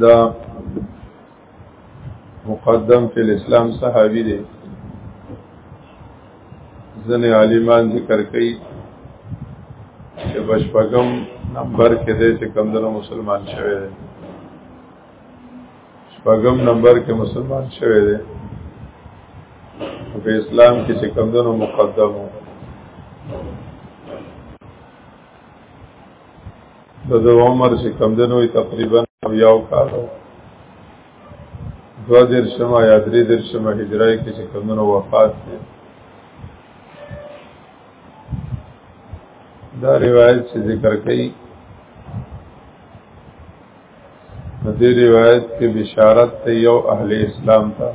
دا مقدم فی الاسلام صحابی دی زن عالمان ذکر کئی چه بشپگم نمبر کې دی چې کمدنو مسلمان شوه دی شپږم نمبر کې مسلمان شوی دی په اسلام کې چې کمدنو مقدم وو د د عمر چې کمدنو تقریبا یو کال وو دو دیر شما یا دری دیر شما هجرائی که چه کمدنو وفات دی دا روایت چې ذکر کئی په دې روایت کې بشارت ته یو اهل اسلام ته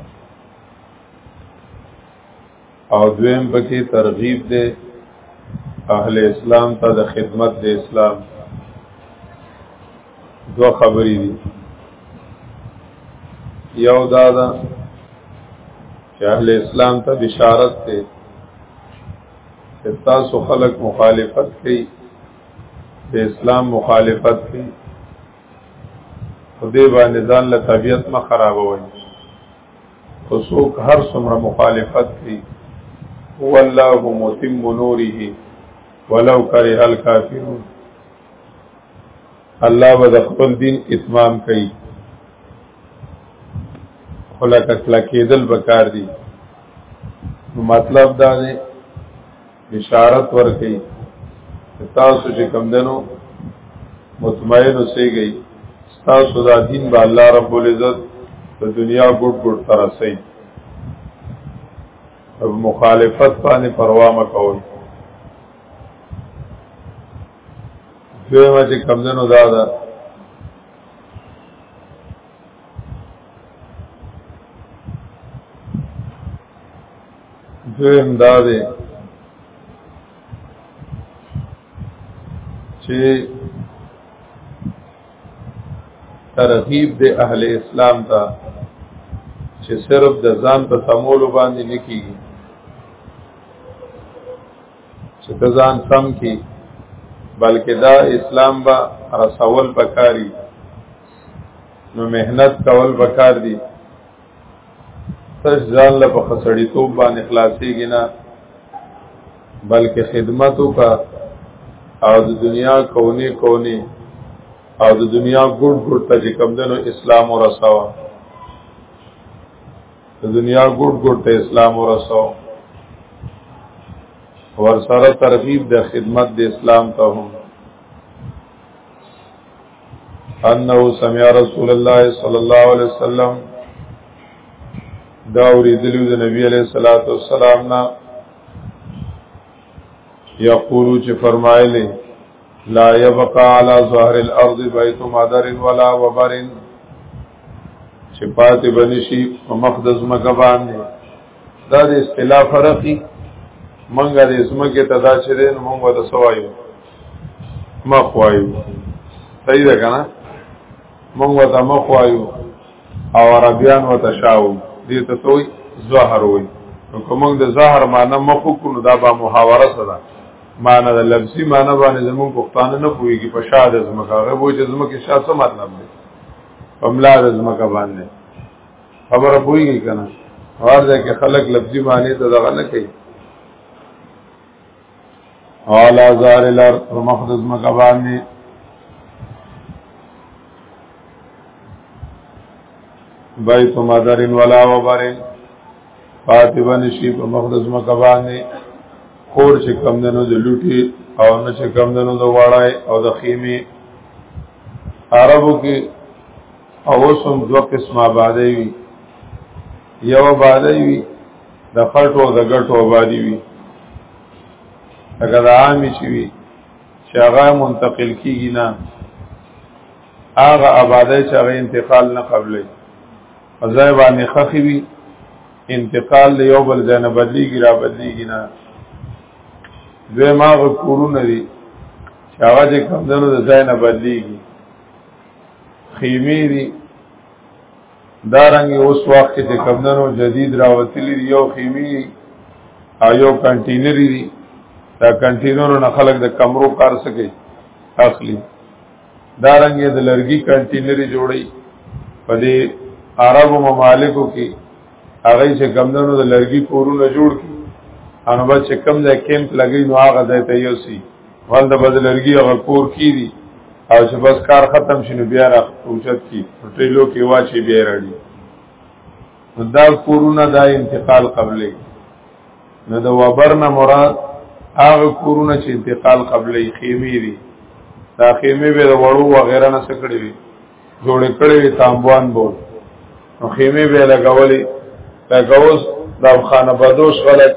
او دویم پکې ترغیب دی اهل اسلام ته د خدمت د اسلام دو خبرې دي یو دا ده چې اهل اسلام ته بشارت دی چې تاسو خلق مخالفت کوي د اسلام مخالفت کوي خدای باندې ځان له طبيعت ما خرابوي خو څوک هر څومره مخالفت کوي هو الله متم نوره ولو کرے الکافرون الله به د خپل دین اتمام کوي خلک اصلا کېدل بکار دي نو مطلب دا دی بشارت ورکړي تاسو چې کم دنو مطمئن اوسئ تاسو دا دین به الله رب العزت د دنیا ګډ ګډ ترسي او مخالفت باندې پروا مکوئ دویمه چې کم دنو دا ده دویم دا دی چې ترغیب د اهل اسلام ته چې صرف د ځان په سمولو باندې نه کیږي چې د ځان سم کی بلکې دا اسلام با رسول پکاري نو مهنت کول پکار دي تش ځان له په خسړی توب باندې خلاصيږي نه بلکې خدمت وکا او د دنیا کونی کونی او د دنیا ګډ ګډ ته چې کوم دنو اسلام ورساوه د دنیا ګډ ګډ ته اسلام ورساوه ور سره ترغیب د خدمت د اسلام ته هم انه سمع رسول الله صلی الله علیه وسلم دا اوریدلو د نبی علیہ الصلوۃ والسلام نا یقول چې فرمایلی لا يبقى على ظهر الارض بيت مدر ولا وبر چې پاتې بنشي په مقدس مکه باندې دا د اصطلاح فرقي منګه د اسمه کې تدا چرې نو موږ د سوایو مخوایو صحیح ده کنه مونږ وته مخوایو او عربیان وته شاو دې ته سوې زهر وې نو کوم د زهر معنی مخو کو نو دا به محاوره سره معنی د لفظي معنی باندې زموږ پښتانه نه پويږي په شاد زمکه هغه وو چې زمکه شاد څه مطلب دی په ملا د زمکه باندې خبره پويږي کنه ورته کې خلک لفظي معنی ته دغه نه کوي اعلی زار الار پر مخدز مکه باندې بیت مدرن ولا وبرن فاتبن شی په مخدز مکه باندې کور چې کم دنو د لوټي او نه چې کم دنو د وړای او د خیمه عربو کې اوسم دو قسمه آبادی وی یو آبادی وی د خټو د ګټو آبادی وي هغه د عامي چې وي چې هغه منتقل کیږي نه هغه آبادی چې هغه انتقال نه قبلې ځای باندې خخي وي انتقال له یو بل ځای نه بدلیږي را بدلیږي نه دوی ما کورونه دي چې هغه چې کمدنو د ځای نه بدلیږي خیمه دي دارنګ اوس وخت کې چې کمندونو جدید راوتلی دی یو خیمی او یو کنټینر دی دا کنټینر نه خلک د کمرو کار سکے اخلي دارنګ د لرګي کنټینر جوړي په دې عرب ممالکو کې هغه چې کمندونو د لرګي کورونه جوړ کی انو بچ کم ځای کیمپ لګی نو هغه ځای ته یوسی ول د بدلرګي هغه کور کی دي او چې بس کار ختم شنو بیا را اوچت کی ټریلو کې واچي بیا راړي دا کورونه دا انتقال قبلې نو د وبرنه مراد هغه کورونه چې انتقال قبلې خیمه دي دا خیمه به د وړو و غیره نه سکړې وي جوړ کړې وي تامبوان بو نو خیمه به لګولې لګوس دا خانه بدوش غلط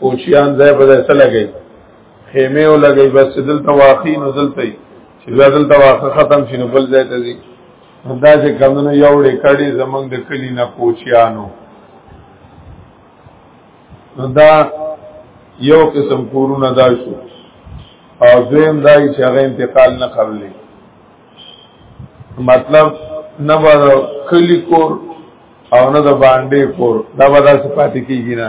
کوچیان ځای په ځای سره لګي خیمه ولګي بس دلته واخی نو دلته چې دلته واخه ختم شینو بل ځای ته ځي دا چې کمونو یو ډې کړي زمنګ د کلی نه کوچیانو نو دا یو قسم کورونه دا شو او دویم دا چې هغه انتقال نه کړلې مطلب نه به کلی کور او نه د باندې کور دا به دا صفات کیږي نه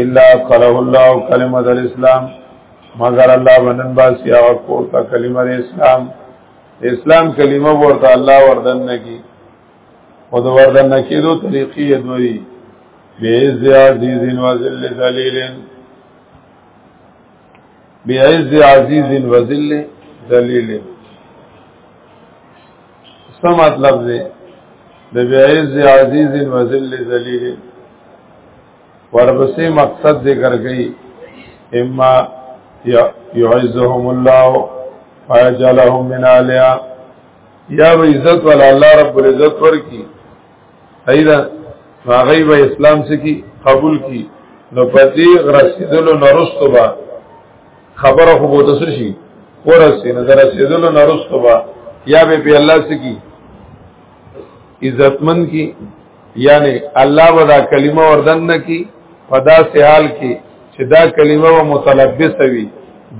الا قره الله کلمه د اسلام مگر الله بنن باس یا کو تا کلمه د اسلام اسلام کلمه ورته الله وردن نه کی او د وردن نه کیدو طریقې دوی بیعز عزیز و ذل ذلیل بیعز عزیز و ذل ذلیل څه مطلب دی د بیعز عزیز و ذل ذلیل ورپسې مقصد ذکر کړي اما يعزهم الله ويجعلهم من عليا یا به عزت ول الله رب العزت ورکی ایدا هغه به اسلام سکی قبول کی نو پتی رسیدلو نرستو با خبره خو بوته شي ورسی نو رسیدلو نرستو با یا به په الله سکی عزتمن کی یعنی الله به دا کلمه وردن نه کی په داسې حال کې چې دا کلمه به متلبس وي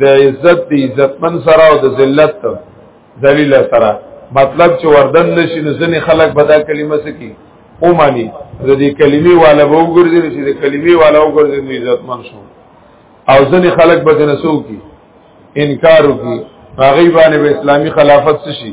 د عزت د عزتمن سره او د ذلت ذلیل سره مطلب چې وردن نشي نو ځنې خلک به دا کلمه سکی او معنی د دې کلمې والا به وګرځي چې د کلمې والا وګرځي نو عزتمن شو او ځنې خلک به نسو کی انکار وکي هغه باندې به اسلامی خلافت شي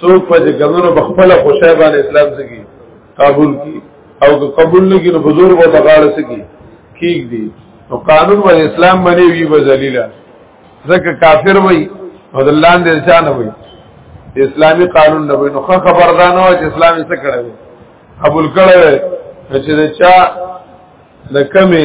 څوک په دې کمنو په خپل خوشاله باندې اسلام سکی قبول کی او که قبول نه کینو حضور به تقاله سکی کیګ دی نو قانون و اسلام باندې وی به ذلیلہ ځکه کافر وای او د الله دې ځان وای اسلامی قانون نه وای نو خبردان او چې اسلامي څه کړو قبول کړو چې دا چا د کمی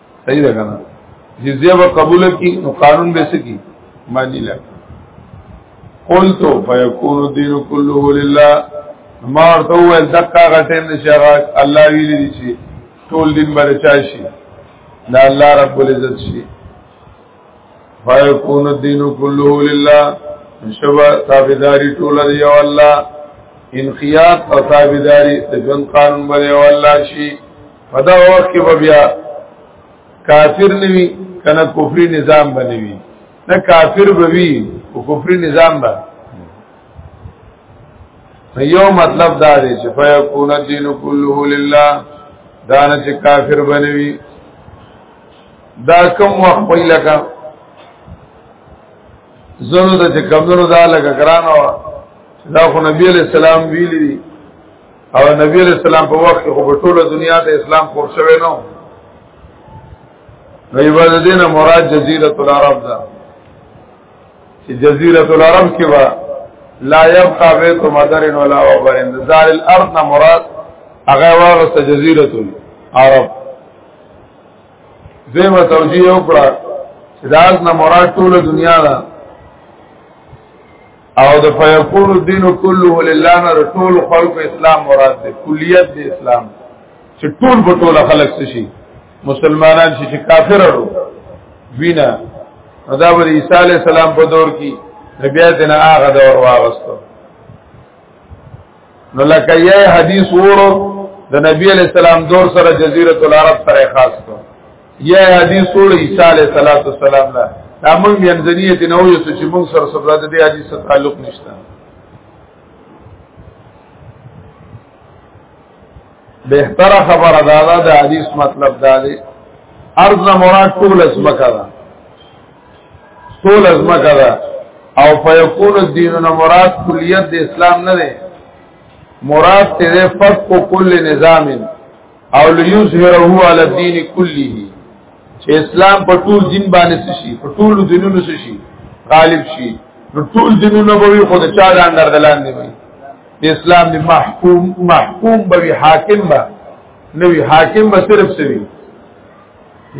صحیح ده کنه جزیه به قبول کی نو قانون به سکی معنی لا قلت فیکون الدین كله لله ما ورته ول دقه غټین نشغه الله ویلی دي چې ټول دین برچا شي دا الله رب العزت شي فیکون الدین كله لله شبا تابعداري ټول دی او الله انقیاد او تابعداري د ژوند قانون باندې او الله شي په دا وخت کې بیا کافر نوي کنه کفري نظام بنوي نه کافر بوي او کفري نظام به یو مطلب دا دی چې فیکون الدین کله لله دا نه چې کافر بنوي دا کوم وخت په لکه زنو د چې کمزورو دا لکه ګران و دا خو نبی علیہ السلام ویلی دی او نبی علیہ السلام په وخت کې په ټوله دنیا ته اسلام خور شوی نو نو یوازې دین مراد جزیره العرب ده چې جزیره العرب کې وا لا يبقى بيت مدر ولا وبر انتظار الارض نه مراد هغه واغسته جزیره العرب زمو توجیه وکړه چې داس نه مراد ټوله دنیا ده او د فیکون الدین کله لله نه ټول خلق اسلام مراد دی کلیت دی اسلام چې ټول په ټول خلق شي مسلمانان شي چې کافر ورو وینا دا به عیسی علی السلام په دور کې نبی دین هغه دور واغستو نو لکه یې حدیث وورو د نبی علی السلام دور سره جزیره العرب سره خاص کو یا حدیث ټول عیسی علیه السلام نه دا موږ بنځنیه دي نو یو چې موږ سره سره د دې حدیث سره تعلق نشته بهتره خبره دا ده د حدیث مطلب دا دی ارض نه مراد ټول اسمکه ده ټول اسمکه ده او فیکون الدین نه مراد کلیت د اسلام نه ده مراد ته فسق کل نظام او ليظهره على الدين كله چې اسلام په ټول دین باندې شي په ټول دینونو شي غالب شي نو ټول دینونه به خو د چا لاندې دلان دی وي اسلام دی محکوم محکوم به حاکم به نوی حاکم به صرف سوي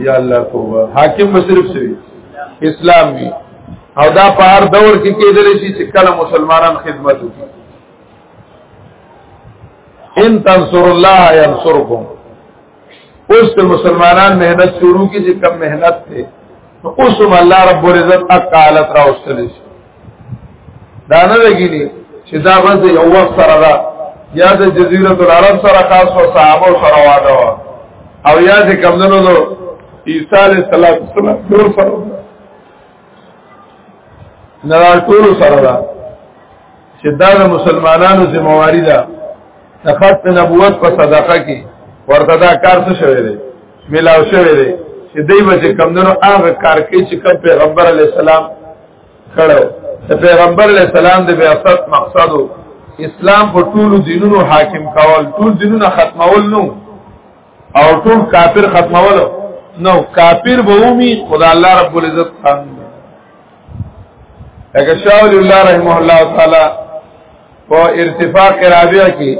یا الله توبه حاکم به صرف سوي اسلام وی او دا په هر دور کې کېدل شي چې کله مسلمانان خدمت وکړي ان تنصر الله ينصركم اوس ته مسلمانان مهنت شروع کی چې کم مهنت ته نو اوس هم الله رب العزت اقالت را اوستل شي دا نه لګیږي چې دا بس یو وخت سره دا یا د جزیره العرب سره خاص او صحابه سره واده وا او یا د کمندونو دو عیسی علیہ السلام نور سره نه ټول سره ده چې دا د مسلمانانو ذمہواری ده د خط نبوت په صدقه کې ورته دا کار څه شوی دی ملاو شوی دی چې دوی به چې کمدنو هغه کار کوي چې کوم پیغمبر علی السلام کړو د پیغمبر علی السلام د بیاست مقصد اسلام په ټولو دینونو حاکم کول ټول دینونه ختمول نو او ټول کافر ختمولو نو کافر به ومي خدا الله رب العزت خان اګه شاول الله رحمه الله تعالی او ارتفاق رابع کې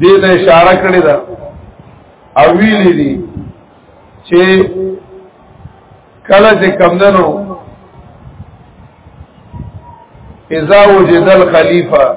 دې ته اشاره کړې ده او ویلې دي چې کله چې کمندنو اذا وجد الخليفه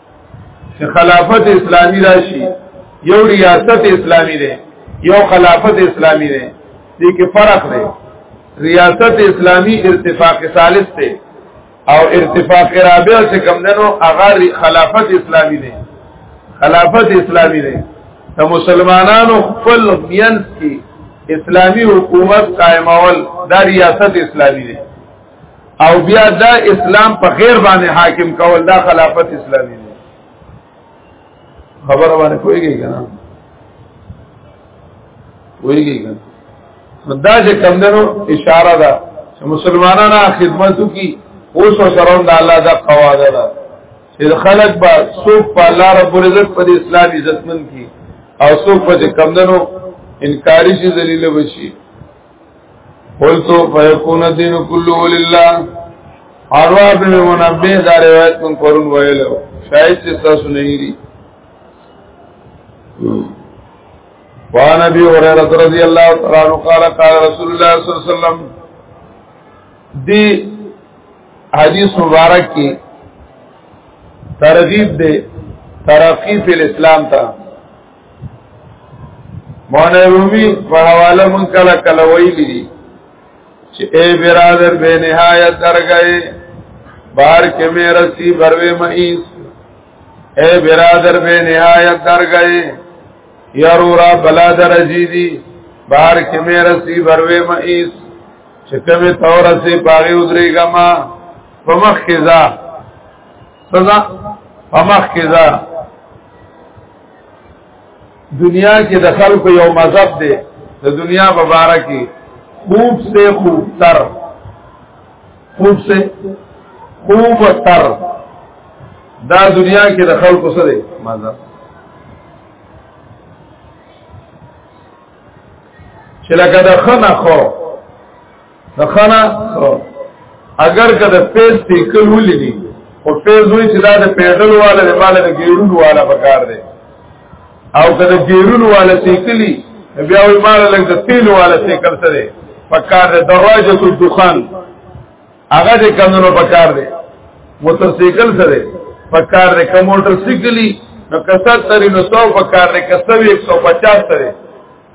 چې خلافت اسلامی راشي یو ریاست اسلامی دی یو خلافت اسلامی دی دې کې فرق دی ریاست اسلامی ارتفاق ثالث دی او ارتفاق رابع چې کم دنو هغه خلافت اسلامی دی خلافت اسلامی دی ته مسلمانانو خپل مینس کې اسلامی حکومت قائمول دا ریاست اسلامی دی او بیا دا اسلام په غیر باندې حاکم کول دا خلافت اسلامی دی خبره باندې کویږي کنه کویږي کنه دا چې کم دنو اشاره ده چې مسلمانانو خدمتو کی اوس سره د الله دا قواعد ده چې خلک با سوق په الله رب العزت په اسلام عزتمن کی او سوق په کم دنو انکاری شي ذلیل بشي قلت فيكون الدين كله لله اروا بن منبه دا روایت من قرون ویلو شاید چې تاسو نه لري وعن ابي هريره رضي الله تعالى عنه قال قال رسول الله صلى الله عليه وسلم دی حدیث مبارک کی ترغیب دے ترقی فی الاسلام تا مولانا رومي په حواله مون کله کله ویلي دي چې اے برادر به نهایت درګه بار کې مې رسی بروي مئیس اے برادر به نهایت درګه یارورا بلا درجی دي بار کې مې رسی بروي مئیس چې کومه تور سي پاغي ودرېګما په مخ کې ځه سزا پمخ کې دا دنیا کې د خلکو یو مذهب دی د دنیا په باره کې خوب سے خوب تر خوب سے خوب تر دا دنیا کې د خلکو سره مذهب چې لکه د خنه خو خانه اگر که د پیز تیکل ولې دي او پیز وی چې دا د پیډل والا د مال د ګیرون والا پکار دی او که د ګیرون والا تیکلی بیا وی مال لږ د تیل والا تیکل سره پکار دی دروازه کو دخان هغه د کمونو پکار دی موټر سایکل سره پکار دی کوم موټر سایکلی نو کسات تری نو 100 پکار دی کسوی 150 سره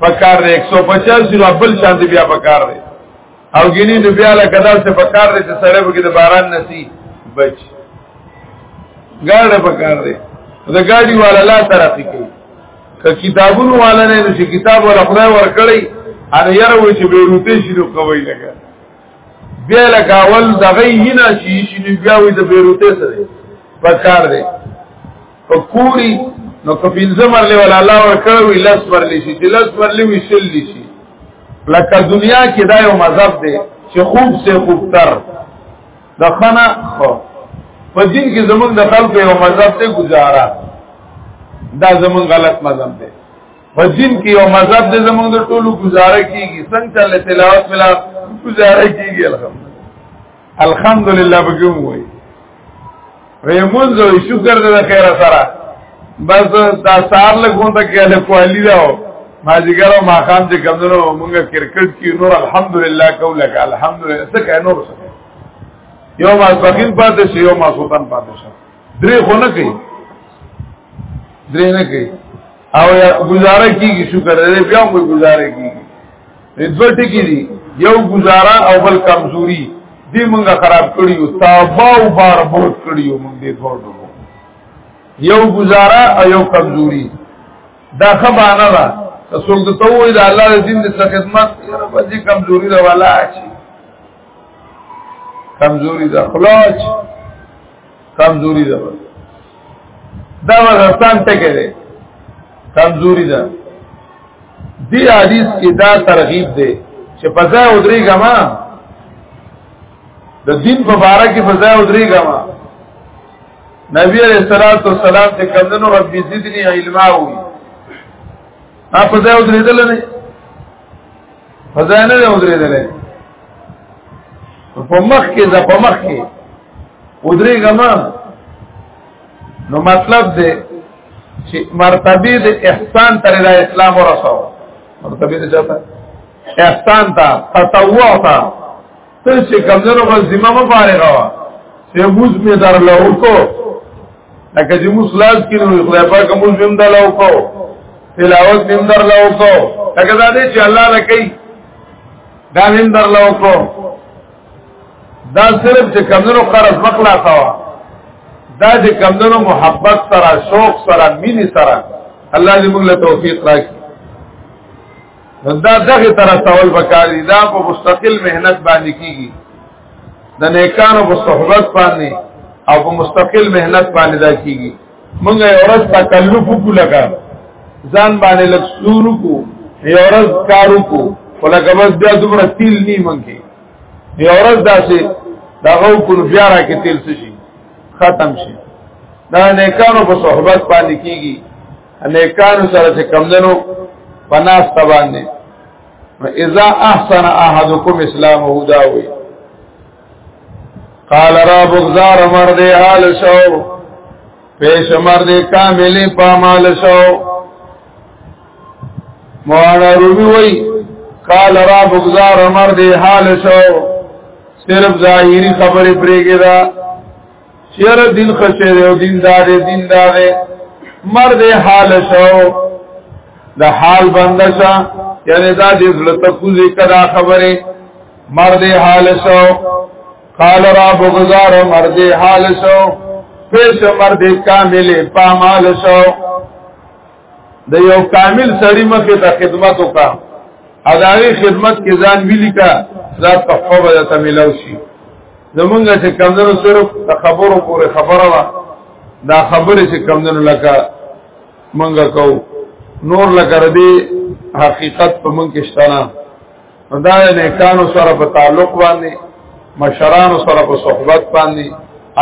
پکار دی 150 یو بل شان دی بیا پکار دی او ګینی نو بیا له کدا څخه پکار دی چې سړی به کې د باران نسی بچ ګاډه پکار دی دا ګاډي والا لا ترقی کوي که کتابونو والا نه نو چې کتاب ولا خدای ورکړي ان یره وي چې بیروته شي نو کوي لګا بیا لکه اول دغه هینا شي شي بیا وي د بیروته سره پکار دی په کوری نو که پنځه مرلې ولا الله ورکړ وی لس مرلې شي چې لس مرلې وی شل شي لکه دنیا کې دا یو مذهب دی چې خوب سے خوب تر د خنا خو په دین کې زمونږ د خلکو یو مذهب ته گزاره دا زمونږ غلط مذهب دی په دین کې یو مذهب دی زمونږ د ټولو گزاره کیږي څنګه تلاوت ملا گزاره کیږي الحمدلله الحمدلله بګوم وای ریمون زو شکر دې خیر سره بس دا سار لګونته کې له کوالی دا ما جګر او ما خام چې کمنو مونږه کرکټ کې نور الحمدلله کوله کا الحمدلله څه کای نور څه یو ما بخین پاتې شي یو ما سلطان پاتې شي درې خو نه کوي درې نه کوي او گزاره کیږي شکر دې بیا موږ گزاره کیږي دوه ټکی دي یو گزاره او بل کمزوري دې مونږه خراب کړیو تابا او بار بوت کړیو مونږ دې دوړو یو گزاره او یو کمزوري دا خبانه ده رسول ته وې دا الله دې دین دې خدمت یره په دې کمزوري دا والا شي کمزوري دا خلاص کمزوري ده دا ورستان ټکه ده کمزوري ده دی حدیث کې دا ترغیب ده چې فضا ودري غما د دین په باره کې فضا ودري غما نبی علیہ الصلوۃ والسلام ته کمنو رب زدنی علما وی ما فضا ودري دل نه فضا نه ودري دل په مخ کې ز په مخ کې ودرېګم نو مطلب دې چې مرتبه د احسان تر د اسلام ورسو مرتبه دې چاته احسان تا تطوع تا ته چې کمزورو په ذمہ مو فارغ وا چې موږ می در له وکړو لکه چې موږ لاس کې نو خدای پاک موږ هم در له وکړو تلاوت هم در له وکړو لکه دا دې چې الله لکې دا هم در له وکړو دا صرف چې کمونو قرض مخلا سوا دا چې کمونو محبت سره شوق سره مینې سره الله دې موږ له توفیق راکړي دا دغه تر سوال وکړي دا په مستقل مهنت باندې کیږي د نیکانو په صحبت باندې او په مستقل مهنت باندې دا کیږي موږ یو ورځ تکلف وکړو لکه ځان باندې لږ سور وکړو یو ورځ کار وکړو ولکه بس بیا دومره تیل نی منکې یو ورځ داسې دغه وکړو بیا را کې تیل شي ختم شي دا نیکانو په صحبت باندې کیږي نیکانو سره چې کمندنو پناس تبانه اذا احسن احدكم اسلامه داوي قال را بغزار مرد حال شو پیش مرد کاملی پامال شو موانا رومی وی قال را بغزار مرد حال شو صرف ظاهری خبر پریگی دا چیر دین خشه دیو دین داره دین داره مرد حال شو د حال بندشا یعنی دا دې زړه ته کوزي کدا خبره مرد حال سو قال را بغزار مرد حال سو پیش مرد کامل پامال سو د یو کامل سړی مخه ته خدمت وکا اداري خدمت کې ځان ویلی کا ذات په خبره ده تملو شي زمونږه چې کمندونو صرف د خبرو پورې خبره وا دا خبره چې کمندونو لکه مونږه کو نور لکه ردی حقیقت په مونږ کې شتنه دا نیکانو سره په تعلق باندې مشرانو سره په صحبت باندې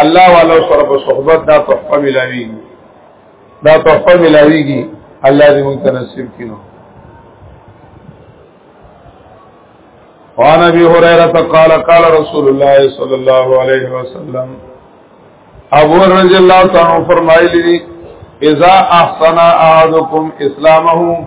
الله والو سره په صحبت دا تحفه ملاویږي دا تحفه ملاویږي الله دې موږ ته نصیب کړي وعن ابي هريره قال قال رسول الله صلى الله عليه وسلم ابو رضی الله تعالی فرمایلی اذا احسن احدكم اسلامه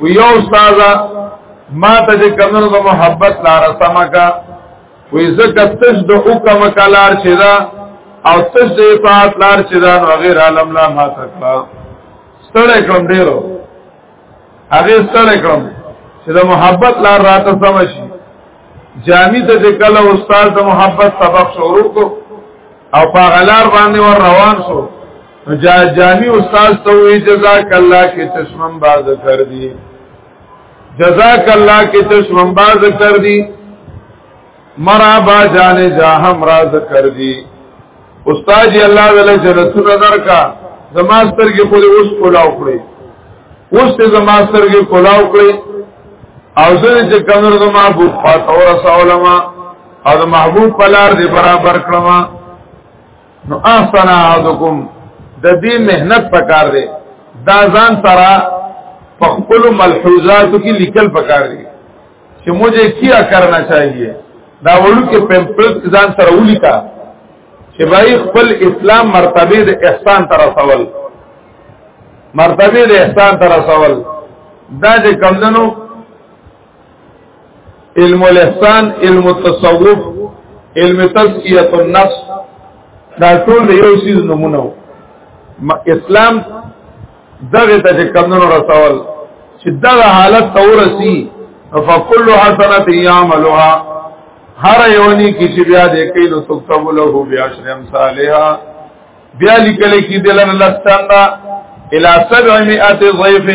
و یو استاد ما ته چې کمنو د محبت لار سما کا وې زکه تش د حکم کلار چې دا او تش د اطاعت لار چې دا نو غیر عالم لا ما تکلا ستړی کړم ډیرو هغه ستړی کړم چې د محبت لار راته سم شي جامی ته چې کله استاد د محبت سبق شروع کو او په غلار باندې ور روان شو جا جامی استاد ته وی جزاک الله کې چشمم باز کر دی جزاک الله کې چشمم باز کر دی مرا با جان جا هم راز کر دی استاد جی الله ولا جنت نظر کا زماستر کې خو اوس کولاو کړی اوس ته زماستر کې کولاو کړی او زه چې کمر زما بو فاتور سوالما او محبوب پلار دی برابر کړما نو احسن احدکم د دې مهنت پکار دی دا ځان سره په خپل ملحوظاتو کې لیکل پکار دی چې مجھے کیا کرنا چاہیے دا ورو کې پمپلت ځان سره ولیکا چې بای خپل اسلام مرتبه د احسان تر رسول مرتبه د احسان تر رسول دا چې کمندنو علم الاحسان علم التصوف علم تزکیه النفس دا ټول یو سیز نمونه اسلام دغه ته کمنو رسول چې دغه حالت تورسی فکل حسنت یعملها هر یونی کی چې بیا دې کینو تکتب له بیا شرم صالحا بیا لیکل کی دلن لستاندا الى 700 ضيف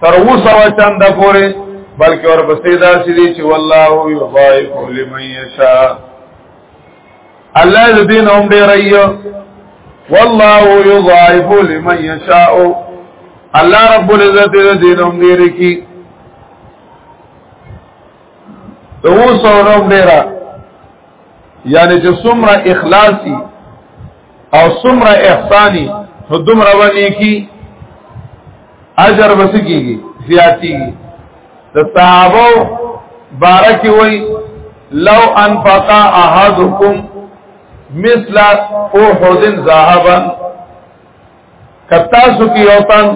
تر وسو چند پورې بلکې اور پسې دا سړي چې والله يضايق لمن يشاء الله دین هم ډیر ایو والله يضايق لمن يشاء الله رب العزت دین هم ډیر کی دو سو نو ډیره یعنی چې څومره اخلاصي او څومره احساني نو دومره ونی کی اجر بس کیږي زیاتی د صحابه بارک وی لو انفق احدکم مثل احد ذهبا کتا سو کی اوتن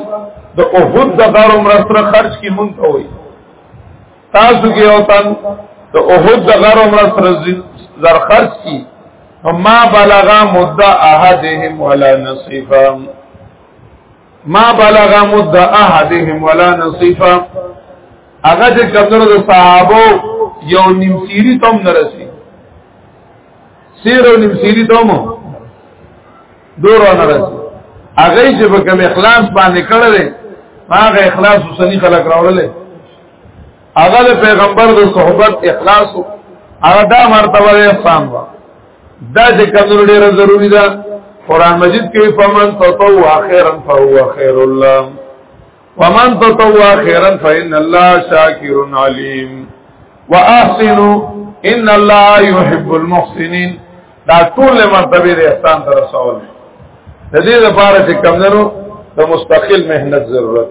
د احد د غرم رسره خرج کی مونږ وی تاسو کې یو تن د احد د غر عمره سره زرخص کی فما بلغ مدة احدهم ولا نصيفا ما بلغ مدة احدهم ولا نصيفا هغه چې کثرت د صحابه یو نیم سیری تم نرسی سیر او نیم سیری تم دور نرسی هغه چې په کوم اخلاص باندې کړل هغه اخلاص وسنی خلق راوړل هغه د پیغمبر د صحبت اخلاص هغه دا مرتبه یې احسان و دا چې کمنو ډیره ضروری ده قران مجید کې فمن تطوع خیرا فهو خیر الله ومن تطوع خیرا فإن الله شاکر علیم واحسنوا ان الله يحب المحسنين دا ټول مرتبه د احسان تر رسول د دې لپاره چې کمنو د مستقل مهنت ضرورت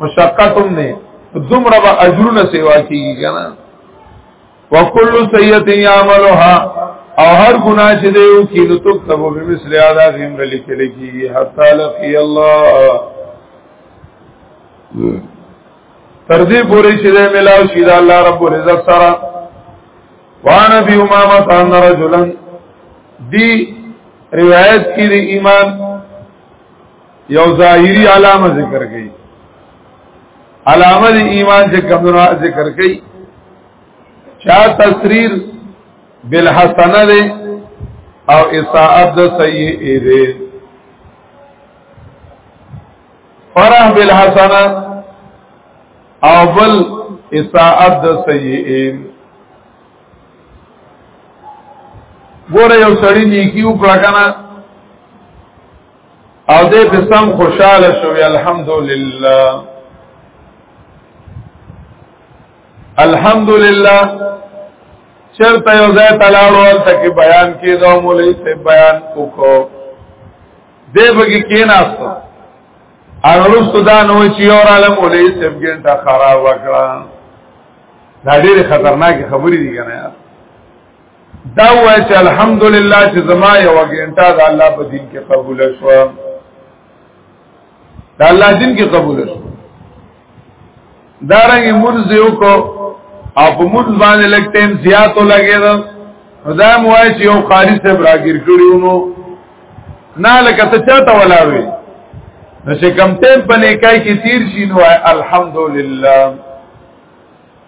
مشقت هم نه دومره به اجرونه سیوا کیږي کنه وکل سیئه یعملها او هر ګناه چې دی او کینو تک تب به مثل ادا غیم لیکل کیږي حتا لقی الله تر دې پورې چې ده ملاو شي دا الله رب العزت سره وان ابي امامه ان رجلا دي روایت کې دي ایمان یو ظاهری علامه ذکر کړي علامه د ایمان چې کمونه ذکر کړي چا تسریر بالحسنه ده او اصاعت د سیئه ده فرح بالحسنه او بل اصاعت د سیئه ګوره یو سړی نیکی وکړه کنه او دې په سم خوشاله شو الحمدلله الحمدلله چرته یو ځای تلاړو الته کې بیان کېدو مولوی ته بیان وکړو دې بګی کې ناستو انورستو دا نو چې یو عالم مولوی ته ګنټه خراب وکړه دا ډېر خطرناک خبرې دي کنه یار دا وای چې الحمدلله چې زما یو غنټه د الله په دین کې قبول شو دا الله دین کې قبول شو دارنګ منځ یو کو او په منځ باندې لګ ټیم زیات لګید دا موای چې یو قاری صاحب راګیر کړیو نو نه لکه ته چاته ولاوي نو چې کم ټیم په نیکای کې تیر شي نو الحمدلله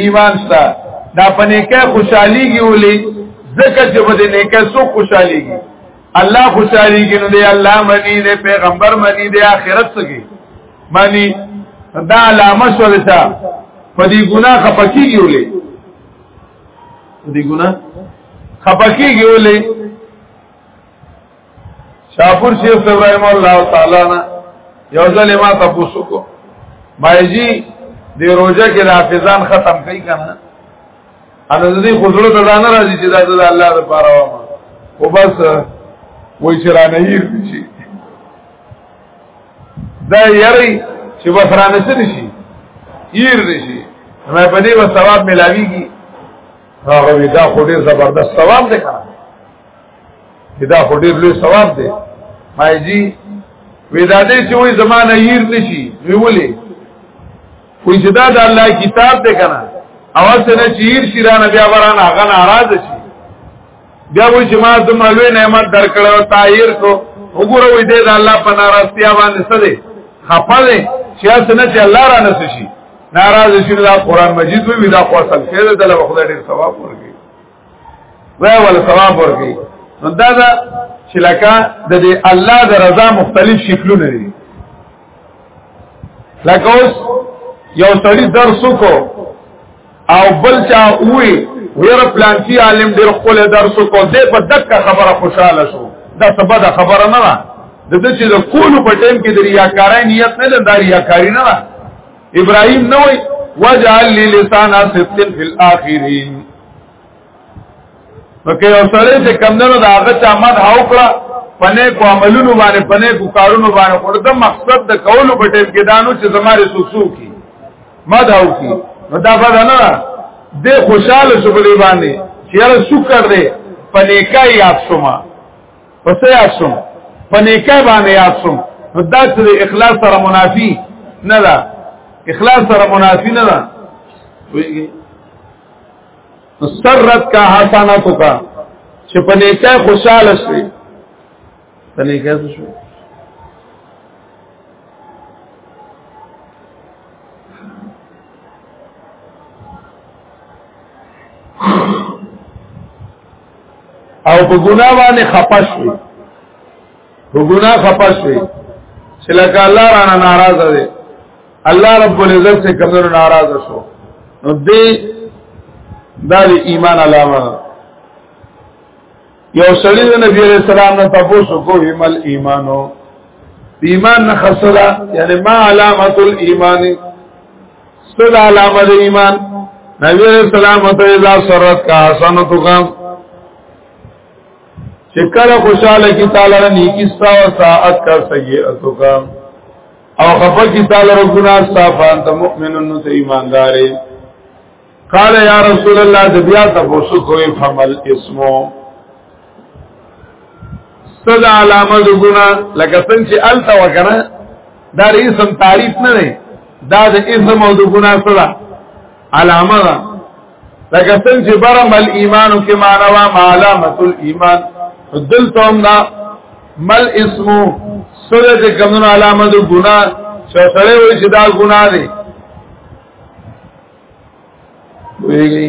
ایمان ستا دا په نیکه خوشحاليږي ولي ځکه چې په دې نیکه سو خوشحاليږي الله خوشحاليږي نو دی الله مني دی پیغمبر مني دی آخرت سګي مني دا علامه شو ده په دې ګناه خپکیږي ولي دې ګناه خپکیږي ولي شاپور شیخ ابراهیم الله تعالی نه یو ځل ما تاسو کو مایجی د روزه کې د حافظان ختم کوي کنه ان د دې خزړه ته ځان راځي چې دا د الله لپاره و او بس وای چې را نه یې شي دا یری چې بس را نه شي شي یې شي مې په دې و ثواب ملاويږي هغه دا خو ډیر زبردست ثواب دی کنه دا خو ډیر لوی ثواب دی ما جی ودا دې چې وې زمانه یې نشي ویولې وې چې دا د الله کتاب دی کنه او څنګه چې یې شیرانه بیا ورانه هغه ناراض شي بیا وې چې ما دومره لوی نعمت درکړو تایر کو وګوره وې دې د الله په ناراضتیا باندې څه دی خپه دی چې څنګه چې الله را نس شي ناراض شي دا قران مجید وی دا خو اصل کې دا له خدای ډیر ثواب ورکړي وای ول ثواب ورکړي نو دا دا چې لکه د دې الله د رضا مختلف شکلونه دي لکه اوس یو سړی درس کو او بل چا وی ویر پلان کی عالم ډیر خپل درس کو دې په دغه خبره خوشاله شو دا سبا دا خبره نه ده د دې چې د کول په ټیم کې د ریاکارۍ نیت نه ده د ریاکاری نه ده ابراهیم نه وای وجعل لي لسان صدق في الاخرين نو کې یو سړی چې کمندونو دا هغه چا مد هاو کړه پنه کو عملونو باندې پنه کو کارونو باندې ورته مقصد د کولو په ټیم کې دانو چې زماره سوسو کی مد هاو کی نو دا فدا نه د خوشاله شو په باندې چې یاره شکر دې پنه کای یاد شوما پسې یاد شوم پنه کای باندې یاد شوم نو دا چې اخلاص سره منافي نه ده اخلاص سره منافي نه ده سرت کا حسناتو کا چې په نیکه خوشاله شي په نیکه شو او په ګناه باندې خپش وي په ګناه خپش وي چې لکه الله رانه ناراضه دی الله رب العزت سے کمزور ناراض شو نو دې دا د ایمان علامه یو سړی د نبی علیہ السلام نه تاسو کو ایمل ایمانو ایمان نه خصلا یعنی ما علامت الايمان صد علامه د ایمان نبی علیہ السلام ته اذا سرت کا حسن تو کام چې کله خوشاله کی تعالی نه کیستا او ساعت کا سیئه تو کام او خپه کی تعالی ربنا استغفر ته مؤمنون ته ایماندارې قال یا رسول الله د بیا تاسو کوی فمل اسمو صد علامه د ګنا لکه څنګه چې الته وکنه دا اسم تعریف نه دی دا د اسم او د ګنا سره علامه ده لکه څنګه چې برم الايمان کې معنا وا علامه الايمان دلته هم دا مل اسمو سره د کمنو علامه د ګنا چې سره وي چې دا ګنا دی ویږي